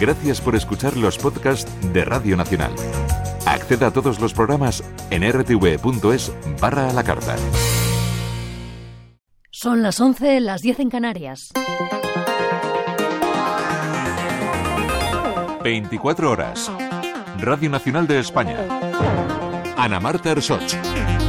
Gracias por escuchar los podcasts de Radio Nacional. Acceda a todos los programas en rtv.es barra a la carta. Son las 11, las 10 en Canarias. 24 horas. Radio Nacional de España. Ana Marta Ersoch.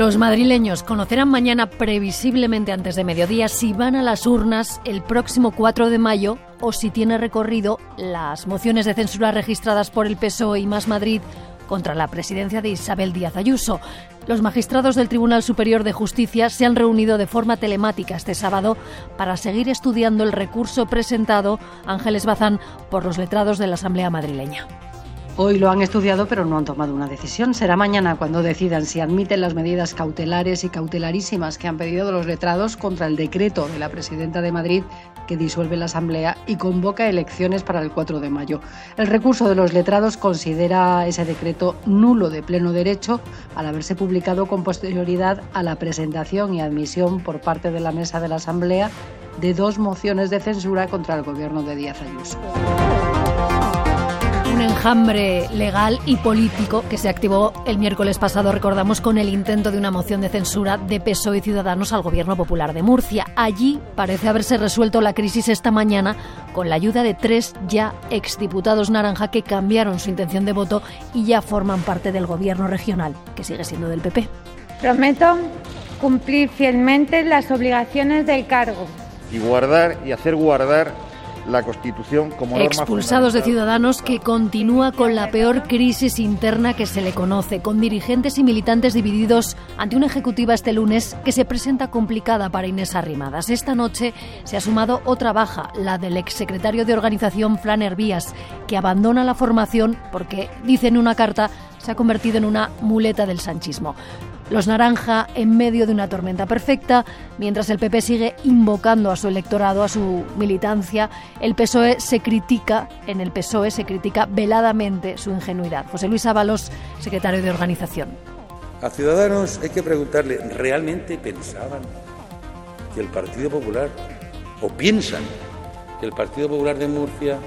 Los madrileños conocerán mañana, previsiblemente antes de mediodía, si van a las urnas el próximo 4 de mayo o si tiene recorrido las mociones de censura registradas por el PSOE y Más Madrid contra la presidencia de Isabel Díaz Ayuso. Los magistrados del Tribunal Superior de Justicia se han reunido de forma telemática este sábado para seguir estudiando el recurso presentado Ángeles Bazán por los letrados de la Asamblea madrileña. Hoy lo han estudiado pero no han tomado una decisión. Será mañana cuando decidan si admiten las medidas cautelares y cautelarísimas que han pedido los letrados contra el decreto de la presidenta de Madrid que disuelve la Asamblea y convoca elecciones para el 4 de mayo. El recurso de los letrados considera ese decreto nulo de pleno derecho al haberse publicado con posterioridad a la presentación y admisión por parte de la mesa de la Asamblea de dos mociones de censura contra el gobierno de Díaz Ayuso un enjambre legal y político que se activó el miércoles pasado, recordamos, con el intento de una moción de censura de PSOE y Ciudadanos al Gobierno Popular de Murcia. Allí parece haberse resuelto la crisis esta mañana con la ayuda de tres ya exdiputados naranja que cambiaron su intención de voto y ya forman parte del Gobierno regional, que sigue siendo del PP. Prometo cumplir fielmente las obligaciones del cargo. Y guardar y hacer guardar la Constitución como Expulsados de Ciudadanos que continúa con la peor crisis interna que se le conoce, con dirigentes y militantes divididos ante una ejecutiva este lunes que se presenta complicada para Inés Arrimadas. Esta noche se ha sumado otra baja, la del exsecretario de organización Fran Hervías, que abandona la formación porque, dice en una carta, se ha convertido en una muleta del sanchismo. Los naranja en medio de una tormenta perfecta, mientras el PP sigue invocando a su electorado, a su militancia, el PSOE se critica, en el PSOE se critica veladamente su ingenuidad. José Luis Ábalos, secretario de organización. A Ciudadanos hay que preguntarle, ¿realmente pensaban que el Partido Popular, o piensan que el Partido Popular de Murcia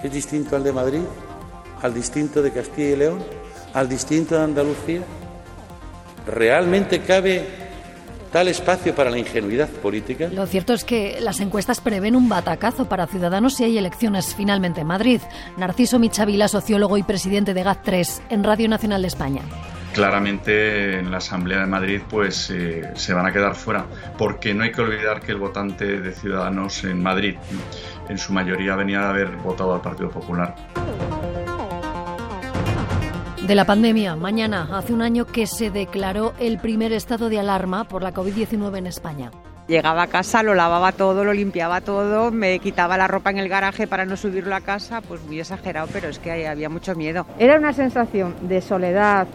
es distinto al de Madrid, al distinto de Castilla y León, al distinto de Andalucía? ¿Realmente cabe tal espacio para la ingenuidad política? Lo cierto es que las encuestas prevén un batacazo para Ciudadanos si hay elecciones finalmente en Madrid. Narciso Michavila, sociólogo y presidente de GAT3 en Radio Nacional de España claramente en la Asamblea de Madrid pues eh, se van a quedar fuera, porque no hay que olvidar que el votante de Ciudadanos en Madrid en su mayoría venía de haber votado al Partido Popular de la pandemia. Mañana hace un año que se declaró el primer estado de alarma por la COVID-19 en España. Llegaba a casa, lo lavaba todo, lo limpiaba todo, me quitaba la ropa en el garaje para no subirlo a casa, pues muy exagerado, pero es que había mucho miedo. Era una sensación de soledad,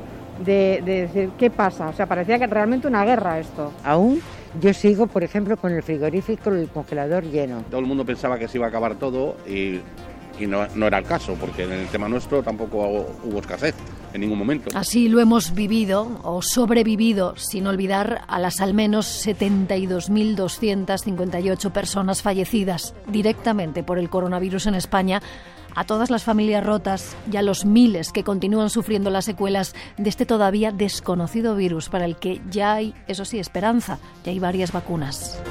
de, de decir, ¿qué pasa? O sea, parecía que realmente una guerra esto. Aún yo sigo, por ejemplo, con el frigorífico, el congelador lleno. Todo el mundo pensaba que se iba a acabar todo y y no, era el caso, porque en el tema nuestro tampoco hubo escasez en ningún momento. Así lo hemos vivido o sobrevivido, sin olvidar a las al menos 72.258 personas fallecidas directamente por el coronavirus en España, a todas las familias rotas y a los miles que continúan sufriendo las secuelas de este todavía desconocido virus para el que ya hay, eso sí, esperanza, ya hay varias vacunas.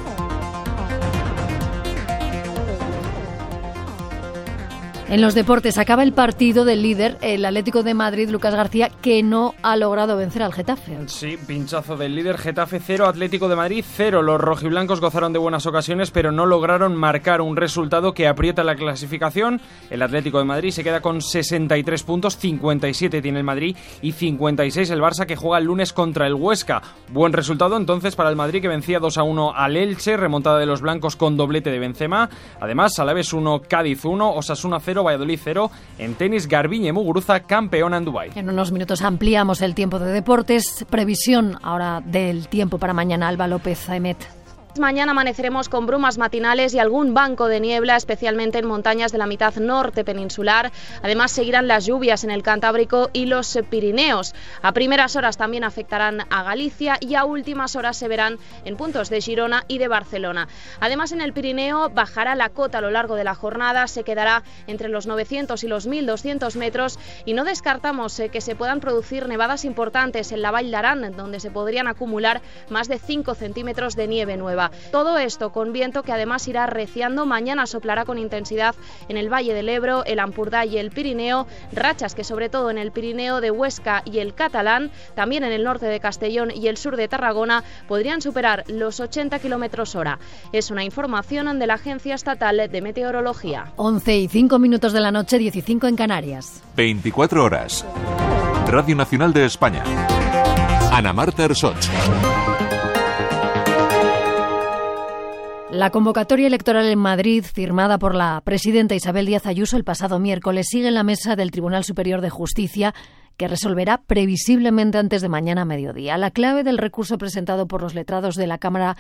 En los deportes acaba el partido del líder, el Atlético de Madrid, Lucas García, que no ha logrado vencer al Getafe. Sí, pinchazo del líder Getafe 0, Atlético de Madrid 0. Los rojiblancos gozaron de buenas ocasiones, pero no lograron marcar un resultado que aprieta la clasificación. El Atlético de Madrid se queda con 63 puntos, 57 tiene el Madrid y 56 el Barça que juega el lunes contra el Huesca. Buen resultado entonces para el Madrid que vencía 2 a 1 al Elche, remontada de los blancos con doblete de Benzema. Además, Alaves 1, Cádiz 1, Osasuna 0. Valladolid 0. En tenis, Garbiñe Muguruza, campeona en Dubái. En unos minutos ampliamos el tiempo de deportes. Previsión ahora del tiempo para mañana, Alba López Aemet. Mañana amaneceremos con brumas matinales y algún banco de niebla, especialmente en montañas de la mitad norte peninsular. Además, seguirán las lluvias en el Cantábrico y los Pirineos. A primeras horas también afectarán a Galicia y a últimas horas se verán en puntos de Girona y de Barcelona. Además, en el Pirineo bajará la cota a lo largo de la jornada, se quedará entre los 900 y los 1200 metros y no descartamos eh, que se puedan producir nevadas importantes en la Vall donde se podrían acumular más de 5 centímetros de nieve nueva. Todo esto con viento que además irá reciando. Mañana soplará con intensidad en el Valle del Ebro, el Ampurdá y el Pirineo. Rachas que sobre todo en el Pirineo de Huesca y el Catalán, también en el norte de Castellón y el sur de Tarragona, podrían superar los 80 kilómetros hora. Es una información de la Agencia Estatal de Meteorología. 11 y 5 minutos de la noche, 15 en Canarias. 24 horas. Radio Nacional de España. Ana Marta Ersoch. La convocatoria electoral en Madrid, firmada por la presidenta Isabel Díaz Ayuso el pasado miércoles, sigue en la mesa del Tribunal Superior de Justicia, que resolverá previsiblemente antes de mañana a mediodía. La clave del recurso presentado por los letrados de la Cámara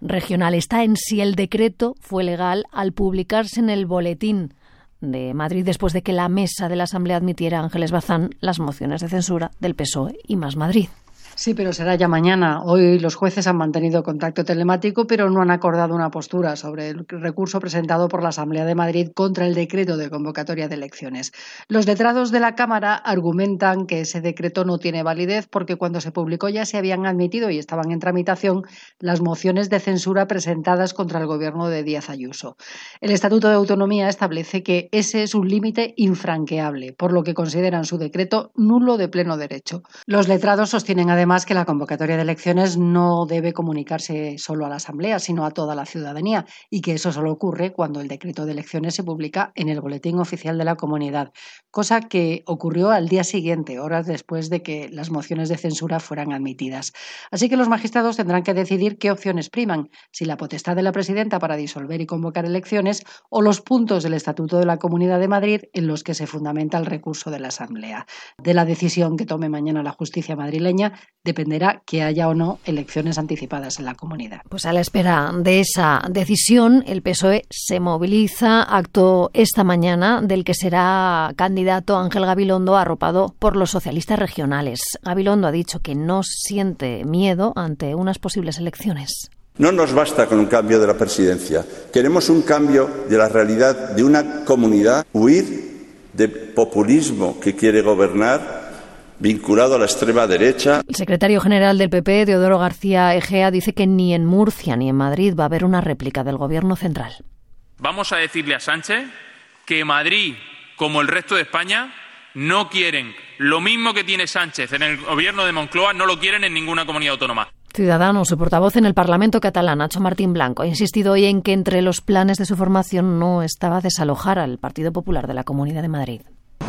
Regional está en si el decreto fue legal al publicarse en el boletín de Madrid después de que la mesa de la Asamblea admitiera a Ángeles Bazán las mociones de censura del PSOE y Más Madrid. Sí, pero será ya mañana. Hoy los jueces han mantenido contacto telemático, pero no han acordado una postura sobre el recurso presentado por la Asamblea de Madrid contra el decreto de convocatoria de elecciones. Los letrados de la Cámara argumentan que ese decreto no tiene validez porque cuando se publicó ya se habían admitido y estaban en tramitación las mociones de censura presentadas contra el gobierno de Díaz Ayuso. El Estatuto de Autonomía establece que ese es un límite infranqueable, por lo que consideran su decreto nulo de pleno derecho. Los letrados sostienen además además que la convocatoria de elecciones no debe comunicarse solo a la Asamblea, sino a toda la ciudadanía, y que eso solo ocurre cuando el decreto de elecciones se publica en el Boletín Oficial de la Comunidad, cosa que ocurrió al día siguiente, horas después de que las mociones de censura fueran admitidas. Así que los magistrados tendrán que decidir qué opciones priman, si la potestad de la presidenta para disolver y convocar elecciones o los puntos del Estatuto de la Comunidad de Madrid en los que se fundamenta el recurso de la Asamblea. De la decisión que tome mañana la justicia madrileña dependerá que haya o no elecciones anticipadas en la comunidad. Pues a la espera de esa decisión, el PSOE se moviliza. Acto esta mañana del que será candidato Ángel Gabilondo, arropado por los socialistas regionales. Gabilondo ha dicho que no siente miedo ante unas posibles elecciones. No nos basta con un cambio de la presidencia. Queremos un cambio de la realidad de una comunidad, huir de populismo que quiere gobernar vinculado a la extrema derecha. El secretario general del PP, Teodoro García Egea, dice que ni en Murcia ni en Madrid va a haber una réplica del gobierno central. Vamos a decirle a Sánchez que Madrid, como el resto de España, no quieren lo mismo que tiene Sánchez en el gobierno de Moncloa, no lo quieren en ninguna comunidad autónoma. Ciudadanos, su portavoz en el Parlamento catalán, Nacho Martín Blanco, ha insistido hoy en que entre los planes de su formación no estaba desalojar al Partido Popular de la Comunidad de Madrid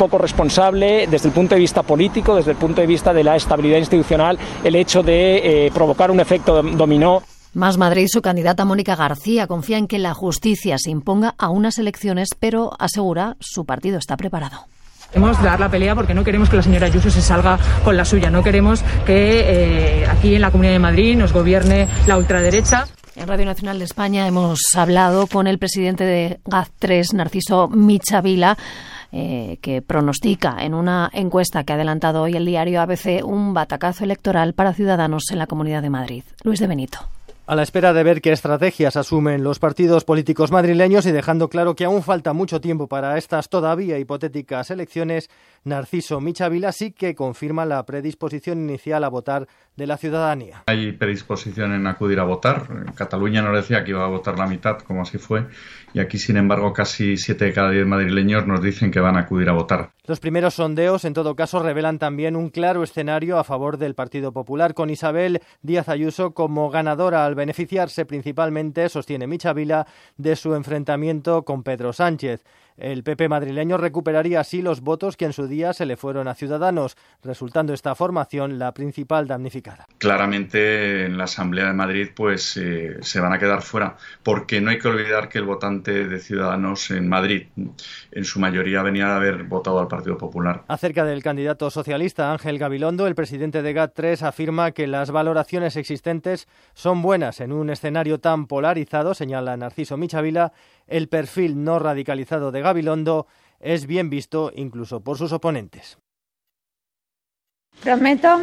poco responsable desde el punto de vista político, desde el punto de vista de la estabilidad institucional, el hecho de eh, provocar un efecto dominó. Más Madrid, su candidata Mónica García confía en que la justicia se imponga a unas elecciones, pero asegura su partido está preparado. Queremos dar la pelea porque no queremos que la señora Ayuso se salga con la suya, no queremos que eh, aquí en la Comunidad de Madrid nos gobierne la ultraderecha. En Radio Nacional de España hemos hablado con el presidente de GAZ3, Narciso Michavila. Eh, que pronostica en una encuesta que ha adelantado hoy el diario ABC un batacazo electoral para ciudadanos en la Comunidad de Madrid. Luis de Benito. A la espera de ver qué estrategias asumen los partidos políticos madrileños y dejando claro que aún falta mucho tiempo para estas todavía hipotéticas elecciones, Narciso Michavila sí que confirma la predisposición inicial a votar de la ciudadanía. Hay predisposición en acudir a votar. En Cataluña nos decía que iba a votar la mitad, como así fue, y aquí, sin embargo, casi siete de cada diez madrileños nos dicen que van a acudir a votar. Los primeros sondeos, en todo caso, revelan también un claro escenario a favor del Partido Popular, con Isabel Díaz Ayuso como ganadora al beneficiarse principalmente, sostiene Michavila, de su enfrentamiento con Pedro Sánchez. El PP madrileño recuperaría así los votos que en su mediodía se le fueron a Ciudadanos, resultando esta formación la principal damnificada. Claramente en la Asamblea de Madrid pues eh, se van a quedar fuera, porque no hay que olvidar que el votante de Ciudadanos en Madrid en su mayoría venía de haber votado al Partido Popular. Acerca del candidato socialista Ángel Gabilondo, el presidente de GAT3 afirma que las valoraciones existentes son buenas en un escenario tan polarizado, señala Narciso Michavila, el perfil no radicalizado de Gabilondo es bien visto incluso por sus oponentes. Prometo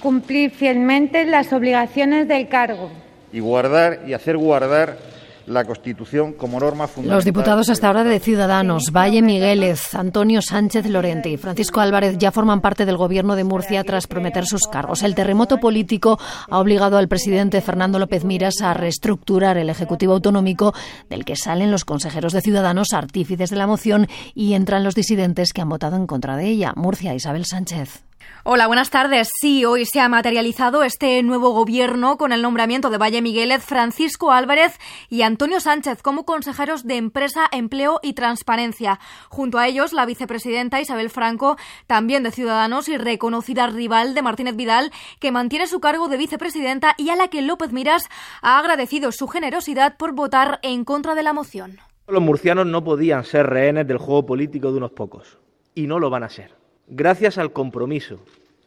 cumplir fielmente las obligaciones del cargo. Y guardar y hacer guardar la Constitución como norma fundamental. Los diputados hasta ahora de Ciudadanos, Valle Migueles, Antonio Sánchez Lorente y Francisco Álvarez ya forman parte del gobierno de Murcia tras prometer sus cargos. El terremoto político ha obligado al presidente Fernando López Miras a reestructurar el Ejecutivo Autonómico del que salen los consejeros de Ciudadanos artífices de la moción y entran los disidentes que han votado en contra de ella. Murcia, Isabel Sánchez. Hola, buenas tardes. Sí, hoy se ha materializado este nuevo gobierno con el nombramiento de Valle Migueles, Francisco Álvarez y Antonio Sánchez como consejeros de Empresa, Empleo y Transparencia. Junto a ellos, la vicepresidenta Isabel Franco, también de Ciudadanos y reconocida rival de Martínez Vidal, que mantiene su cargo de vicepresidenta y a la que López Miras ha agradecido su generosidad por votar en contra de la moción. Los murcianos no podían ser rehenes del juego político de unos pocos, y no lo van a ser gracias al compromiso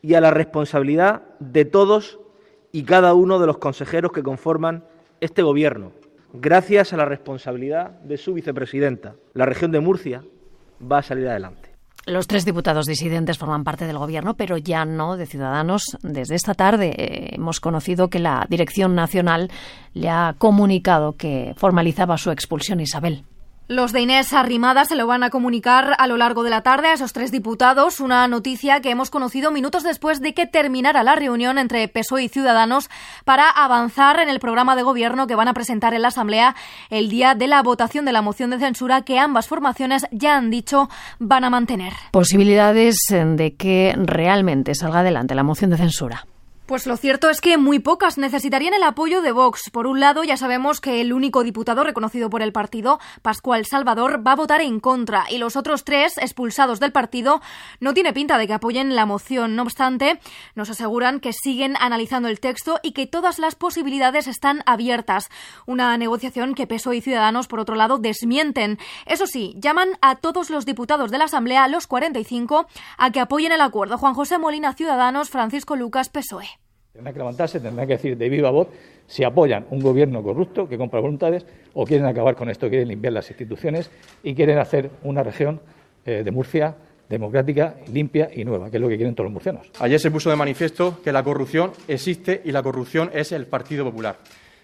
y a la responsabilidad de todos y cada uno de los consejeros que conforman este Gobierno, gracias a la responsabilidad de su vicepresidenta. La región de Murcia va a salir adelante. Los tres diputados disidentes forman parte del Gobierno, pero ya no de Ciudadanos. Desde esta tarde eh, hemos conocido que la Dirección Nacional le ha comunicado que formalizaba su expulsión, Isabel. Los de Inés Arrimada se lo van a comunicar a lo largo de la tarde a esos tres diputados, una noticia que hemos conocido minutos después de que terminara la reunión entre PSOE y Ciudadanos para avanzar en el programa de gobierno que van a presentar en la Asamblea el día de la votación de la moción de censura que ambas formaciones ya han dicho van a mantener. Posibilidades de que realmente salga adelante la moción de censura. Pues lo cierto es que muy pocas necesitarían el apoyo de Vox. Por un lado, ya sabemos que el único diputado reconocido por el partido, Pascual Salvador, va a votar en contra y los otros tres expulsados del partido no tiene pinta de que apoyen la moción. No obstante, nos aseguran que siguen analizando el texto y que todas las posibilidades están abiertas. Una negociación que PSOE y Ciudadanos, por otro lado, desmienten. Eso sí, llaman a todos los diputados de la Asamblea, los 45, a que apoyen el acuerdo. Juan José Molina, Ciudadanos, Francisco Lucas, PSOE. Tendrán que levantarse, tendrán que decir de viva voz si apoyan un gobierno corrupto que compra voluntades o quieren acabar con esto, quieren limpiar las instituciones y quieren hacer una región eh, de Murcia democrática, limpia y nueva, que es lo que quieren todos los murcianos. Ayer se puso de manifiesto que la corrupción existe y la corrupción es el Partido Popular.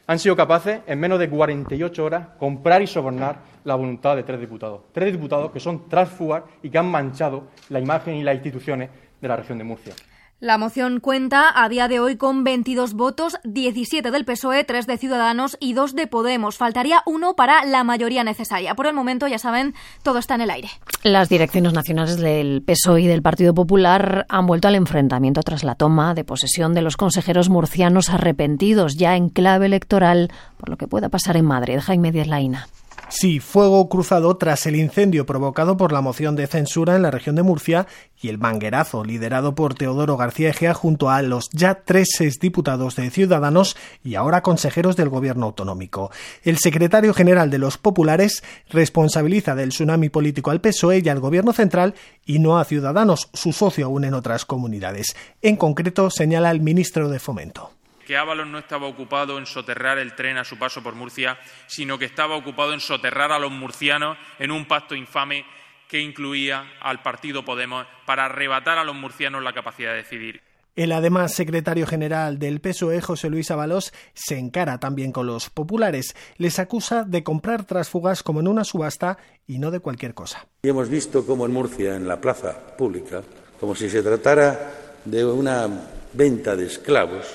Han sido capaces, en menos de 48 horas, comprar y sobornar la voluntad de tres diputados. Tres diputados que son transfugas y que han manchado la imagen y las instituciones de la región de Murcia. La moción cuenta a día de hoy con 22 votos, 17 del PSOE, 3 de Ciudadanos y 2 de Podemos. Faltaría uno para la mayoría necesaria. Por el momento, ya saben, todo está en el aire. Las direcciones nacionales del PSOE y del Partido Popular han vuelto al enfrentamiento tras la toma de posesión de los consejeros murcianos arrepentidos ya en clave electoral por lo que pueda pasar en Madrid. Jaime Díaz Laina. Sí, fuego cruzado tras el incendio provocado por la moción de censura en la región de Murcia y el manguerazo liderado por Teodoro García Egea junto a los ya tres diputados de Ciudadanos y ahora consejeros del gobierno autonómico. El secretario general de los populares responsabiliza del tsunami político al PSOE y al gobierno central y no a Ciudadanos, su socio aún en otras comunidades. En concreto, señala el ministro de Fomento que Ábalos no estaba ocupado en soterrar el tren a su paso por Murcia, sino que estaba ocupado en soterrar a los murcianos en un pacto infame que incluía al partido Podemos para arrebatar a los murcianos la capacidad de decidir. El además secretario general del PSOE, José Luis Ábalos, se encara también con los populares. Les acusa de comprar trasfugas como en una subasta y no de cualquier cosa. Y hemos visto como en Murcia, en la plaza pública, como si se tratara de una venta de esclavos,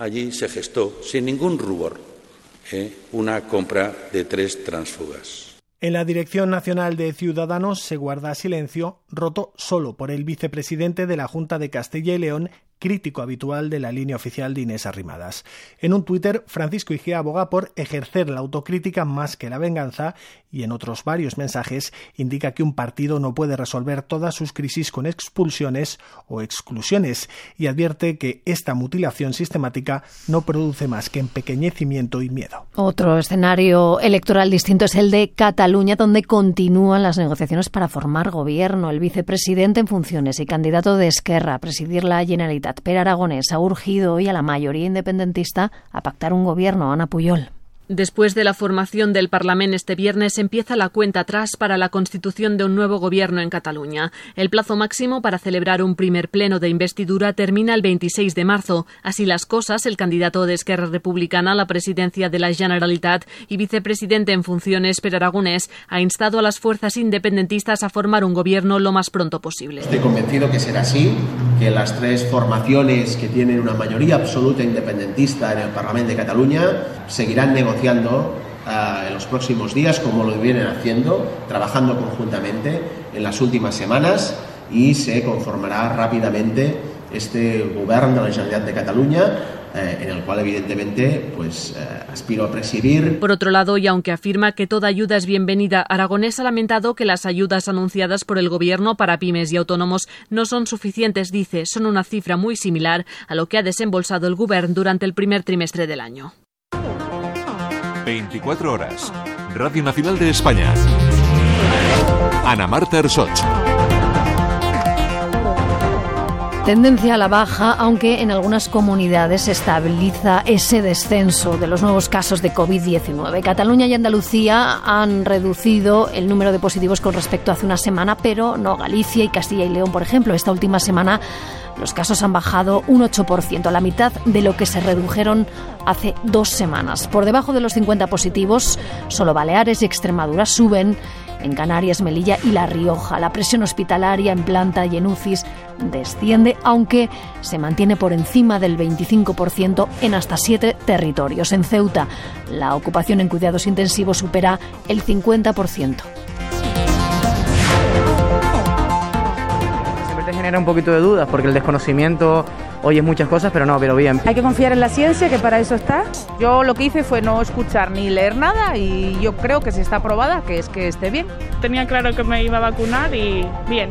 allí se gestó, sin ningún rubor, ¿eh? una compra de tres transfugas. En la Dirección Nacional de Ciudadanos se guarda silencio, roto solo por el vicepresidente de la Junta de Castilla y León, crítico habitual de la línea oficial de Inés Arrimadas. En un Twitter, Francisco Igea aboga por ejercer la autocrítica más que la venganza y en otros varios mensajes indica que un partido no puede resolver todas sus crisis con expulsiones o exclusiones y advierte que esta mutilación sistemática no produce más que empequeñecimiento y miedo. Otro escenario electoral distinto es el de Cataluña, donde continúan las negociaciones para formar gobierno. El vicepresidente en funciones y candidato de Esquerra a presidir la Generalitat, Per Aragonés, ha urgido hoy a la mayoría independentista a pactar un gobierno. Ana Puyol. Después de la formación del Parlamento este viernes empieza la cuenta atrás para la constitución de un nuevo gobierno en Cataluña. El plazo máximo para celebrar un primer pleno de investidura termina el 26 de marzo. Así las cosas, el candidato de Esquerra Republicana a la presidencia de la Generalitat y vicepresidente en funciones, Per Aragonés, ha instado a las fuerzas independentistas a formar un gobierno lo más pronto posible. Estoy convencido que será así, que las tres formaciones que tienen una mayoría absoluta independentista en el Parlamento de Cataluña seguirán negociando Ah, en los próximos días, como lo vienen haciendo, trabajando conjuntamente en las últimas semanas y se conformará rápidamente este gobierno de la Generalitat de Cataluña eh, en el cual evidentemente pues eh, aspiro a presidir. Por otro lado, y aunque afirma que toda ayuda es bienvenida, Aragonés ha lamentado que las ayudas anunciadas por el gobierno para pymes y autónomos no son suficientes, dice, son una cifra muy similar a lo que ha desembolsado el gobierno durante el primer trimestre del año. 24 horas. Radio Nacional de España. Ana Marta Ersoch. Tendencia a la baja, aunque en algunas comunidades se estabiliza ese descenso de los nuevos casos de COVID-19. Cataluña y Andalucía han reducido el número de positivos con respecto a hace una semana, pero no Galicia y Castilla y León, por ejemplo. Esta última semana los casos han bajado un 8%, a la mitad de lo que se redujeron hace dos semanas. Por debajo de los 50 positivos, solo Baleares y Extremadura suben. En Canarias, Melilla y La Rioja, la presión hospitalaria en planta y en UCIs desciende, aunque se mantiene por encima del 25% en hasta siete territorios. En Ceuta, la ocupación en cuidados intensivos supera el 50%. Genera un poquito de dudas porque el desconocimiento oyes muchas cosas, pero no, pero bien. Hay que confiar en la ciencia, que para eso está. Yo lo que hice fue no escuchar ni leer nada y yo creo que si está aprobada, que es que esté bien. Tenía claro que me iba a vacunar y bien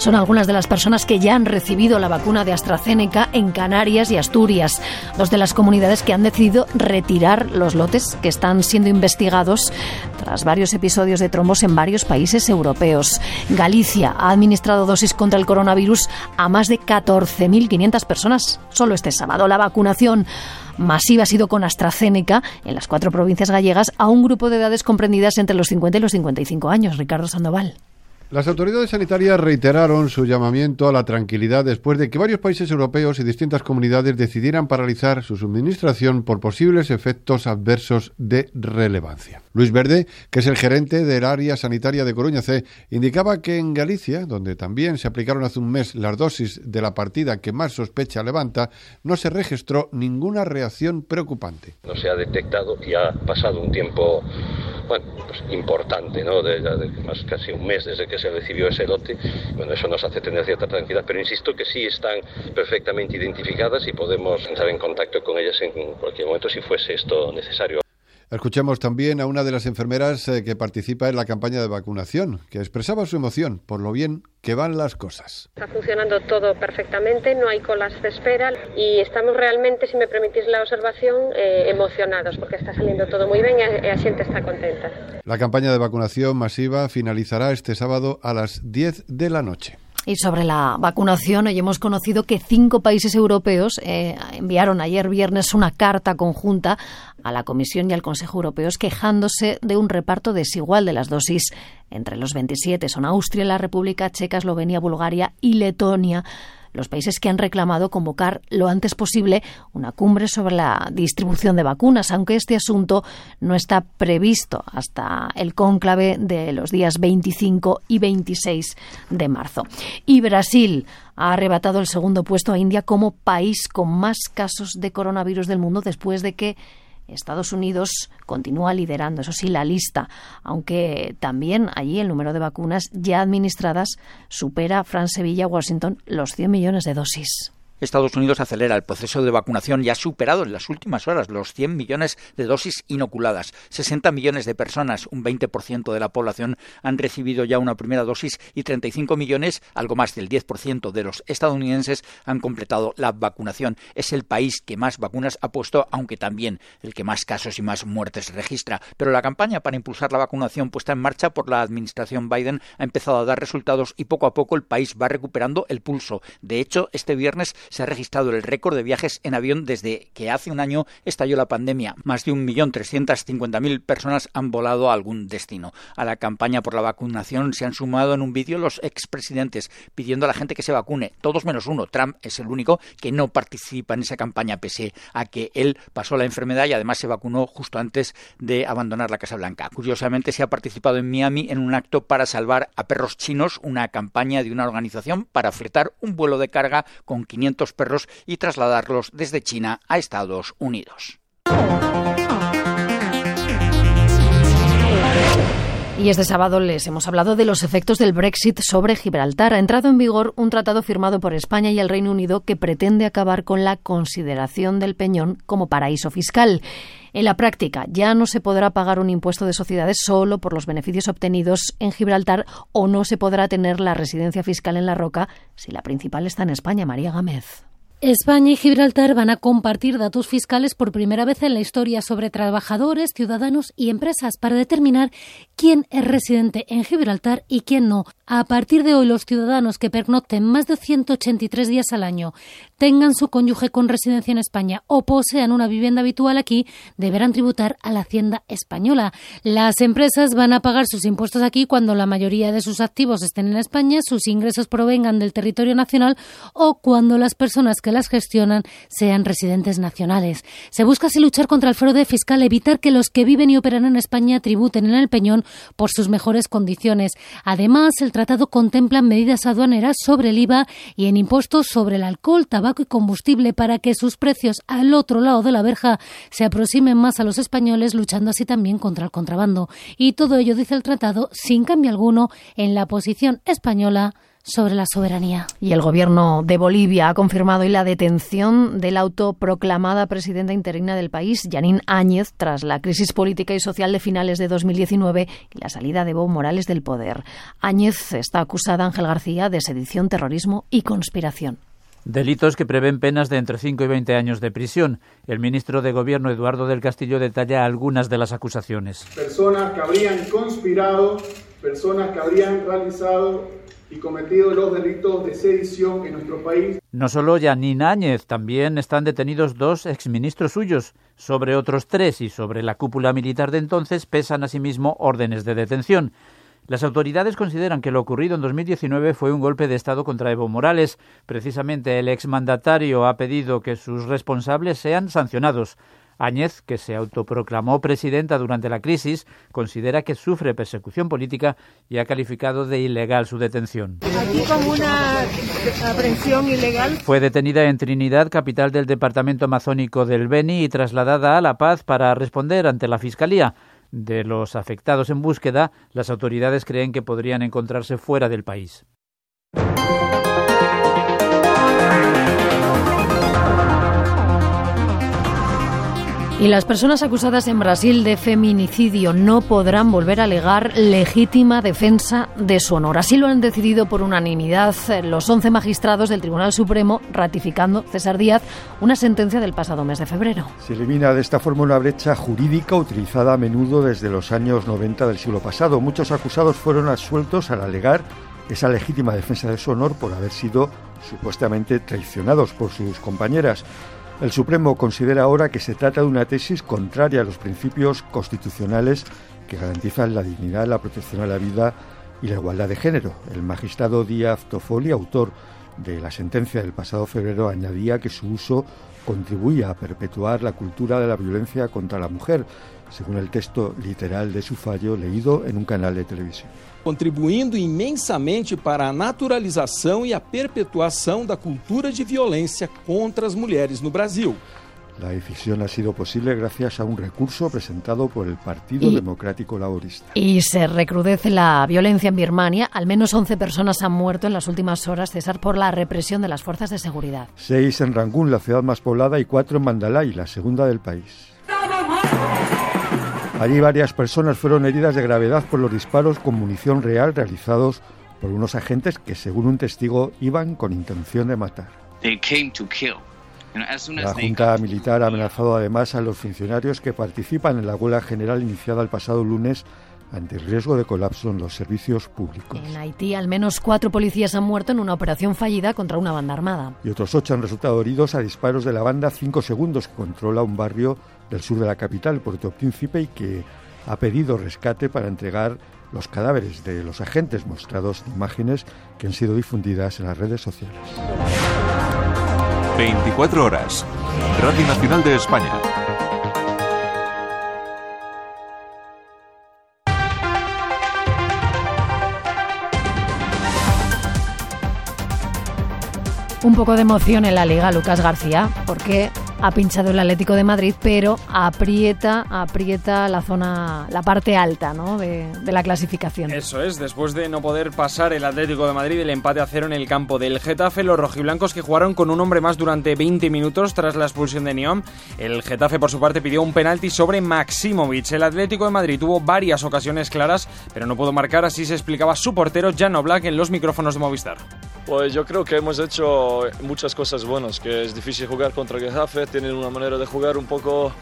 son algunas de las personas que ya han recibido la vacuna de AstraZeneca en Canarias y Asturias, dos de las comunidades que han decidido retirar los lotes que están siendo investigados tras varios episodios de trombos en varios países europeos. Galicia ha administrado dosis contra el coronavirus a más de 14.500 personas solo este sábado. La vacunación masiva ha sido con AstraZeneca en las cuatro provincias gallegas a un grupo de edades comprendidas entre los 50 y los 55 años. Ricardo Sandoval. Las autoridades sanitarias reiteraron su llamamiento a la tranquilidad después de que varios países europeos y distintas comunidades decidieran paralizar su suministración por posibles efectos adversos de relevancia. Luis Verde, que es el gerente del área sanitaria de Coruña C, indicaba que en Galicia, donde también se aplicaron hace un mes las dosis de la partida que más sospecha levanta, no se registró ninguna reacción preocupante. No se ha detectado y ha pasado un tiempo pues importante, ¿no? De, más casi un mes desde que se recibió ese lote. Bueno, eso nos hace tener cierta tranquilidad, pero insisto que sí están perfectamente identificadas y podemos entrar en contacto con ellas en cualquier momento si fuese esto necesario. Escuchemos también a una de las enfermeras eh, que participa en la campaña de vacunación, que expresaba su emoción por lo bien que van las cosas. Está funcionando todo perfectamente, no hay colas de espera y estamos realmente, si me permitís la observación, eh, emocionados porque está saliendo todo muy bien y la gente está contenta. La campaña de vacunación masiva finalizará este sábado a las 10 de la noche. Y sobre la vacunación, hoy hemos conocido que cinco países europeos eh, enviaron ayer viernes una carta conjunta a la Comisión y al Consejo Europeos quejándose de un reparto desigual de las dosis entre los 27. Son Austria, la República Checa, Eslovenia, Bulgaria y Letonia los países que han reclamado convocar lo antes posible una cumbre sobre la distribución de vacunas, aunque este asunto no está previsto hasta el cónclave de los días 25 y 26 de marzo. Y Brasil ha arrebatado el segundo puesto a India como país con más casos de coronavirus del mundo después de que Estados Unidos continúa liderando, eso sí, la lista, aunque también allí el número de vacunas ya administradas supera, Fran Sevilla, Washington, los 100 millones de dosis. Estados Unidos acelera el proceso de vacunación y ha superado en las últimas horas los 100 millones de dosis inoculadas. 60 millones de personas, un 20% de la población, han recibido ya una primera dosis y 35 millones, algo más del 10% de los estadounidenses, han completado la vacunación. Es el país que más vacunas ha puesto, aunque también el que más casos y más muertes registra. Pero la campaña para impulsar la vacunación puesta en marcha por la administración Biden ha empezado a dar resultados y poco a poco el país va recuperando el pulso. De hecho, este viernes se ha registrado el récord de viajes en avión desde que hace un año estalló la pandemia. Más de 1.350.000 personas han volado a algún destino. A la campaña por la vacunación se han sumado en un vídeo los expresidentes pidiendo a la gente que se vacune, todos menos uno. Trump es el único que no participa en esa campaña pese a que él pasó la enfermedad y además se vacunó justo antes de abandonar la Casa Blanca. Curiosamente se ha participado en Miami en un acto para salvar a perros chinos, una campaña de una organización para fletar un vuelo de carga con 500 perros y trasladarlos desde China a Estados Unidos. Y este sábado les hemos hablado de los efectos del Brexit sobre Gibraltar. Ha entrado en vigor un tratado firmado por España y el Reino Unido que pretende acabar con la consideración del Peñón como paraíso fiscal. En la práctica, ya no se podrá pagar un impuesto de sociedades solo por los beneficios obtenidos en Gibraltar o no se podrá tener la residencia fiscal en la Roca si la principal está en España, María Gámez. España y Gibraltar van a compartir datos fiscales por primera vez en la historia sobre trabajadores, ciudadanos y empresas para determinar quién es residente en Gibraltar y quién no. A partir de hoy, los ciudadanos que pernocten más de 183 días al año, tengan su cónyuge con residencia en España o posean una vivienda habitual aquí, deberán tributar a la Hacienda española. Las empresas van a pagar sus impuestos aquí cuando la mayoría de sus activos estén en España, sus ingresos provengan del territorio nacional o cuando las personas que las gestionan sean residentes nacionales. Se busca así luchar contra el fraude fiscal, evitar que los que viven y operan en España tributen en el Peñón por sus mejores condiciones. Además, el tratado contempla medidas aduaneras sobre el IVA y en impuestos sobre el alcohol, tabaco y combustible para que sus precios al otro lado de la verja se aproximen más a los españoles, luchando así también contra el contrabando. Y todo ello, dice el tratado, sin cambio alguno en la posición española sobre la soberanía. Y el gobierno de Bolivia ha confirmado hoy la detención de la autoproclamada presidenta interina del país, Janine Áñez, tras la crisis política y social de finales de 2019 y la salida de Evo Morales del poder. Áñez está acusada, Ángel García, de sedición, terrorismo y conspiración. Delitos que prevén penas de entre 5 y 20 años de prisión. El ministro de Gobierno, Eduardo del Castillo, detalla algunas de las acusaciones. Personas que habrían conspirado, personas que habrían realizado y cometido los delitos de sedición en nuestro país. No solo Yanin Áñez, también están detenidos dos exministros suyos. Sobre otros tres y sobre la cúpula militar de entonces pesan asimismo órdenes de detención. Las autoridades consideran que lo ocurrido en 2019 fue un golpe de Estado contra Evo Morales. Precisamente el exmandatario ha pedido que sus responsables sean sancionados. Áñez, que se autoproclamó presidenta durante la crisis, considera que sufre persecución política y ha calificado de ilegal su detención. Aquí como una aprehensión ilegal. Fue detenida en Trinidad, capital del departamento amazónico del Beni, y trasladada a La Paz para responder ante la Fiscalía. De los afectados en búsqueda, las autoridades creen que podrían encontrarse fuera del país. Y las personas acusadas en Brasil de feminicidio no podrán volver a alegar legítima defensa de su honor. Así lo han decidido por unanimidad los 11 magistrados del Tribunal Supremo, ratificando César Díaz una sentencia del pasado mes de febrero. Se elimina de esta forma una brecha jurídica utilizada a menudo desde los años 90 del siglo pasado. Muchos acusados fueron absueltos al alegar esa legítima defensa de su honor por haber sido supuestamente traicionados por sus compañeras. El Supremo considera ahora que se trata de una tesis contraria a los principios constitucionales que garantizan la dignidad, la protección a la vida y la igualdad de género. El magistrado Díaz Tofoli, autor de la sentencia del pasado febrero, añadía que su uso contribuía a perpetuar la cultura de la violencia contra la mujer, según el texto literal de su fallo leído en un canal de televisión. contribuindo imensamente para a naturalização e a perpetuação da cultura de violência contra as mulheres no Brasil. La decisión ha sido posible gracias a un recurso presentado por el Partido Democrático Laborista. Y se recrudece la violencia en Birmania. Al menos 11 personas han muerto en las últimas horas, César, por la represión de las fuerzas de seguridad. Seis en Rangún, la ciudad más poblada, y cuatro en Mandalay, la segunda del país. Allí varias personas fueron heridas de gravedad por los disparos con munición real realizados por unos agentes que, según un testigo, iban con intención de matar. La Junta Militar ha amenazado además a los funcionarios que participan en la huelga general iniciada el pasado lunes ante el riesgo de colapso en los servicios públicos. En Haití, al menos cuatro policías han muerto en una operación fallida contra una banda armada. Y otros ocho han resultado heridos a disparos de la banda Cinco Segundos, que controla un barrio del sur de la capital, Puerto Príncipe, y que ha pedido rescate para entregar los cadáveres de los agentes mostrados en imágenes que han sido difundidas en las redes sociales. 24 horas. Radio Nacional de España. Un poco de emoción en la liga, Lucas García, porque ha pinchado el Atlético de Madrid, pero aprieta, aprieta la zona, la parte alta ¿no? de, de, la clasificación. Eso es, después de no poder pasar el Atlético de Madrid el empate a cero en el campo del Getafe, los rojiblancos que jugaron con un hombre más durante 20 minutos tras la expulsión de Neom. El Getafe, por su parte, pidió un penalti sobre Maximovic. El Atlético de Madrid tuvo varias ocasiones claras, pero no pudo marcar, así se explicaba su portero Jan Black en los micrófonos de Movistar. Pues yo creo que hemos hecho muchas cosas buenas, que es difícil jugar contra el Getafe, tienen una manera de jugar un poco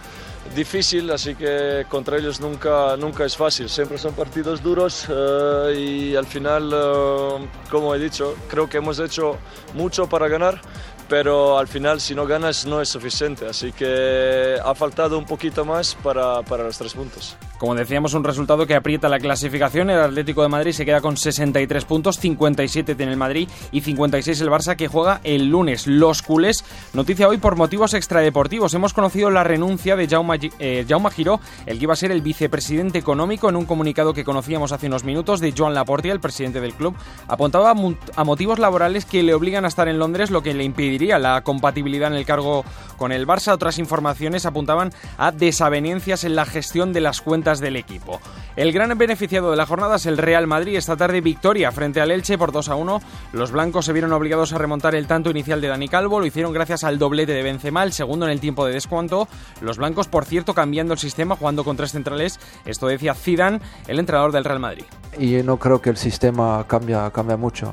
difícil, así que contra ellos nunca, nunca es fácil. Siempre son partidos duros uh, y al final, uh, como he dicho, creo que hemos hecho mucho para ganar, pero al final si no ganas no es suficiente, así que ha faltado un poquito más para, para los tres puntos. Como decíamos, un resultado que aprieta la clasificación. El Atlético de Madrid se queda con 63 puntos, 57 tiene el Madrid y 56 el Barça que juega el lunes. Los culés, noticia hoy por motivos extradeportivos. Hemos conocido la renuncia de Jaume, eh, Jaume Giró, el que iba a ser el vicepresidente económico, en un comunicado que conocíamos hace unos minutos de Joan Laportia, el presidente del club. Apuntaba a motivos laborales que le obligan a estar en Londres, lo que le la compatibilidad en el cargo con el Barça. Otras informaciones apuntaban a desavenencias en la gestión de las cuentas del equipo. El gran beneficiado de la jornada es el Real Madrid. Esta tarde victoria frente al Elche por 2 a 1. Los blancos se vieron obligados a remontar el tanto inicial de Dani Calvo. Lo hicieron gracias al doblete de Benzema, el segundo en el tiempo de descuento. Los blancos, por cierto, cambiando el sistema, jugando con tres centrales. Esto decía Zidane, el entrenador del Real Madrid. Y no creo que el sistema cambia, cambia mucho.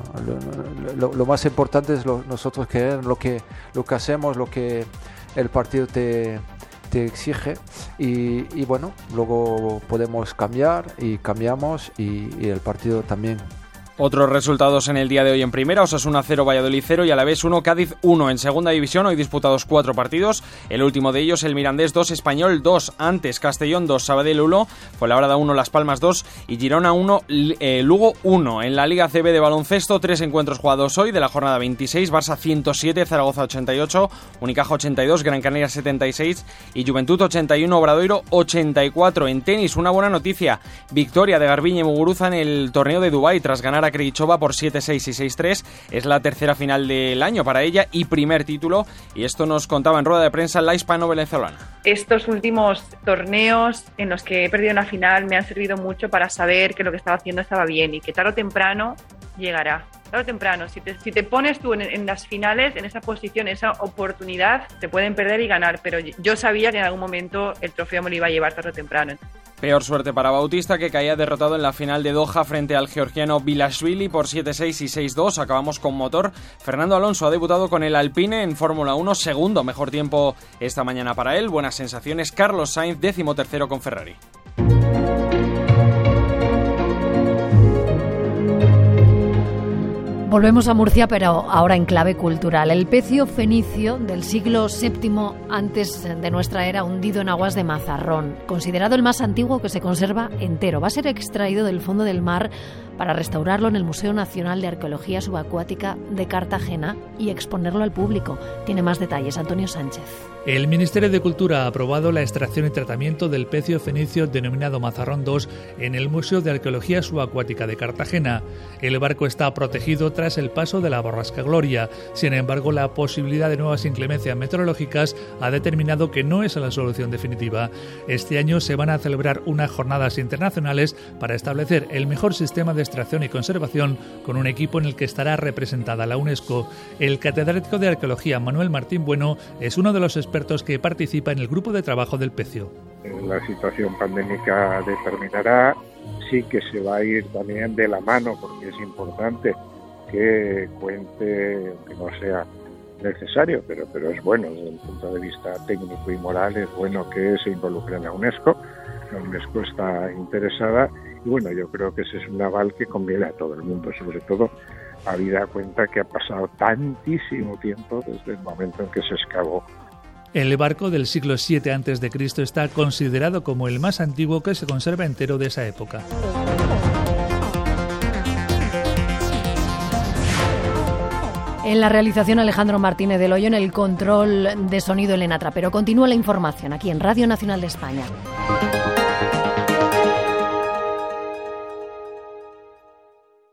Lo más importante es lo, nosotros querer lo que, lo que hacemos, lo que el partido te, te exige. Y, y, bueno, luego podemos cambiar y cambiamos y, y el partido también otros resultados en el día de hoy en primera, Osasuna 0, Valladolid 0 y a la vez 1, Cádiz 1. En segunda división hoy disputados cuatro partidos, el último de ellos el Mirandés 2, Español 2, antes Castellón 2, Sabadell 1, Fuenlabrada 1, Las Palmas 2 y Girona 1, eh, Lugo 1. En la Liga CB de baloncesto, tres encuentros jugados hoy de la jornada 26, Barça 107, Zaragoza 88, Unicaja 82, Gran Canaria 76 y Juventud 81, Obradoiro 84. En tenis, una buena noticia, victoria de Garbiñe Muguruza en el torneo de Dubái tras ganar a Krejcikova por 7-6 y 6-3. Es la tercera final del año para ella y primer título. Y esto nos contaba en rueda de prensa la hispano-venezolana. Estos últimos torneos en los que he perdido una final me han servido mucho para saber que lo que estaba haciendo estaba bien y que tarde o temprano llegará. Tarde o temprano, si te, pones tú en, las finales, en esa posición, esa oportunidad, te pueden perder y ganar, pero yo sabía que en algún momento el trofeo me lo iba a llevar tarde o temprano. Peor suerte para Bautista, que caía derrotado en la final de Doha frente al georgiano Bilashvili por 7-6 y 6-2. Acabamos con motor. Fernando Alonso ha debutado con el Alpine en Fórmula 1, segundo mejor tiempo esta mañana para él. Buenas sensaciones. Carlos Sainz, décimo tercero con Ferrari. Volvemos a Murcia, pero ahora en clave cultural. El pecio fenicio del siglo VII antes de nuestra era, hundido en aguas de Mazarrón, considerado el más antiguo que se conserva entero, va a ser extraído del fondo del mar para restaurarlo en el Museo Nacional de Arqueología Subacuática de Cartagena y exponerlo al público. Tiene más detalles Antonio Sánchez. El Ministerio de Cultura ha aprobado la extracción y tratamiento del pecio fenicio denominado Mazarrón II en el Museo de Arqueología Subacuática de Cartagena. El barco está protegido tras el paso de la borrasca Gloria. Sin embargo, la posibilidad de nuevas inclemencias meteorológicas ha determinado que no es la solución definitiva. Este año se van a celebrar unas jornadas internacionales para establecer el mejor sistema de extracción y conservación con un equipo en el que estará representada la UNESCO. El catedrático de arqueología Manuel Martín Bueno es uno de los expertos que participa en el grupo de trabajo del Pecio. La situación pandémica determinará sí que se va a ir también de la mano porque es importante que cuente, que no sea necesario, pero, pero es bueno desde el punto de vista técnico y moral, es bueno que se involucre en la UNESCO. La UNESCO está interesada y bueno, yo creo que ese es un aval que conviene a todo el mundo, sobre todo habida cuenta que ha pasado tantísimo tiempo desde el momento en que se excavó el barco del siglo VII a.C. está considerado como el más antiguo que se conserva entero de esa época. En la realización Alejandro Martínez del Hoyo, en el control de sonido Elena Trapero. Continúa la información aquí en Radio Nacional de España.